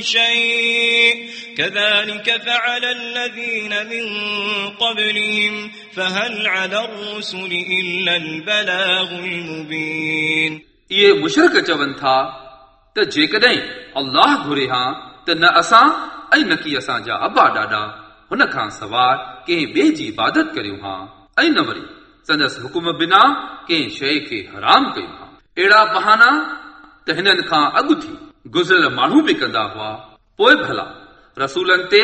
شيء كذلك فعل الذين من قبلهم فهل على الرسل إلا البلاغ المبين इहे मुशरक चवनि था त जेकॾहिं अल्लाह घुरे हा त न असां ऐं न की असांजा अबा ॾाॾा हुन खां सवाइ कंहिं ॿिए जी इबादत करियूं हा ऐं न वरी संदसि हुकुम बिना कंहिं शइ खे हराम कयूं हा अहिड़ा बहाना त हिननि खां अॻु थी गुज़िरियल माण्हू बि कंदा हुआ पोइ भला रसूलनि ते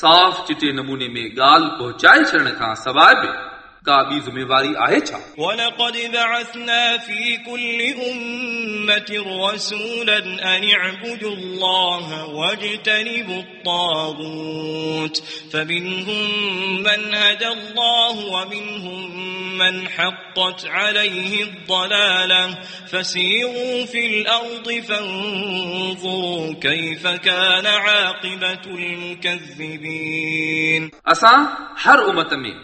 साफ़ चिटे नमूने में ॻाल्हि पहुचाए छॾण खां सवाइ बि का ॿी ज़िम्मेवारी ولقد بعثنا في كل أمة رسولا أن اعبدوا الله واجتنبوا الطاغوت فمنهم من هدى الله ومنهم من حقت عليه الضلالة. فسيروا في الأرض فانظروا كيف كان عاقبة المكذبين. أسا هر أمة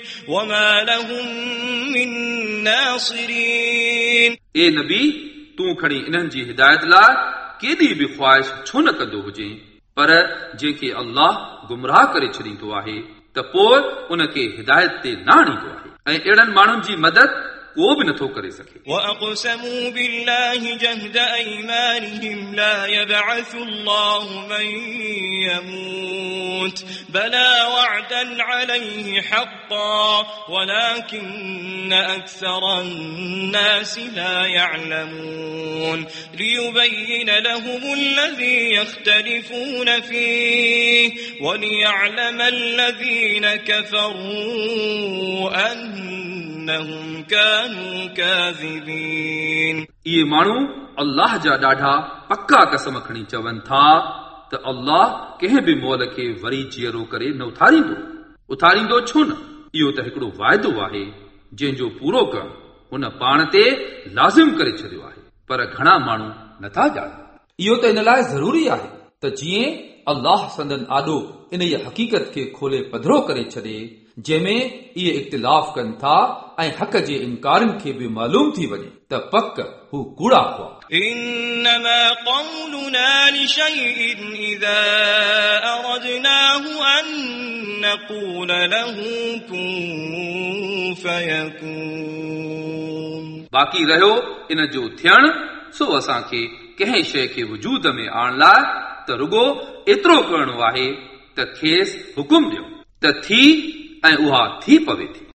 إن تحرص على هداهم فإن الله لا يهدي من يضل وما لهم من ناصرين ए नबी तूं खणी इन्हनि जी हिदायत लाइ केॾी बि ख़्वाहिश छो न कंदो हुजे पर जंहिंखे अल्लाह गुमराह करे छॾींदो आहे त पोइ उनखे हिदायत ते न आणींदो आहे ऐं अहिड़नि माण्हुनि जी मदद को बि नथो करे सघे وأقسموا بالله جهد أيمانهم لا يبعث الله من يموت بلى وعدا عليه حقا ولكن أكثر الناس لا يعلمون ليبين لهم الذي يختلفون فيه وليعلم الذين كفروا أنهم كانوا كاذبين इहे माण्हू अल्लाह जा ॾाढा पका कसम खणी चवनि था त अल्लाह कंहिं बि मोल खे वरी जीअरो करे न उथारींदो उथारींदो छो न इहो त हिकिड़ो वाइदो आहे जंहिंजो पूरो करणु हुन पाण ते लाज़िम करे छॾियो आहे पर घणा माण्हू नथा ॼाणनि इहो त इन लाइ ज़रूरी आहे त जीअं अल्लाह संदन आॾो इन जी हक़ीक़त खे खोले पधरो करे छॾे जंहिंमें इहे इख़्तिलाफ़ कनि था ऐं हक़ जे इनकारनि खे बि मालूम थी वञे त पक हू कूड़ा हुआ إنما قولنا لشيء إذا أردناه أن نقول له كن فيكون बाक़ी रहियो इन जो थियणु सो असांखे कंहिं शइ खे वजूद में आणण लाइ ته رڳو ايترو ڪرڻو آهي ته کيس حڪم ڏيو. ته ٿي ۽ اها ٿي پوي ٿي